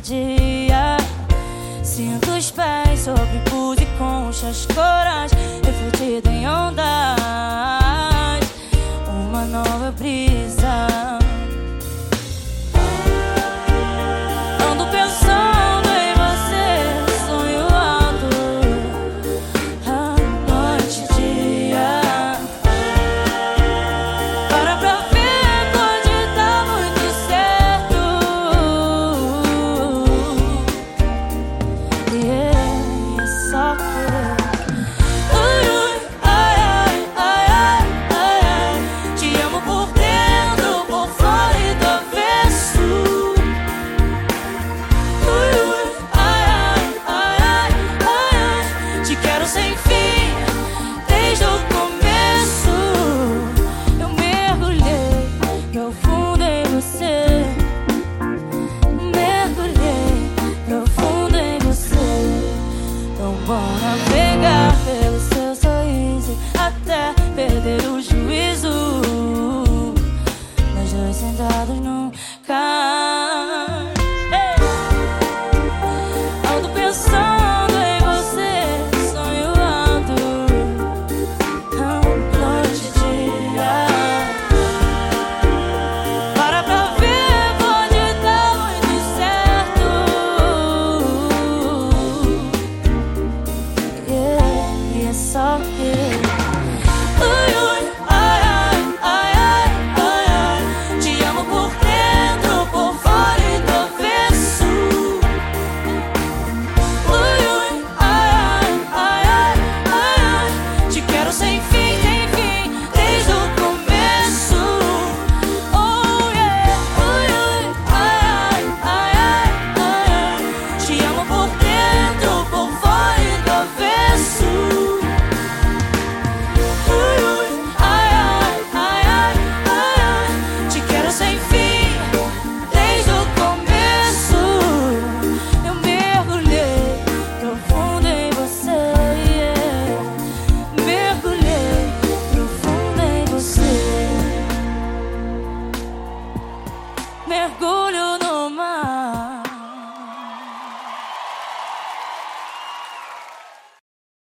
dia. Sinto os pés sobre pus e conchas, corais refletido em ondas. sem fim. dois sentados no carro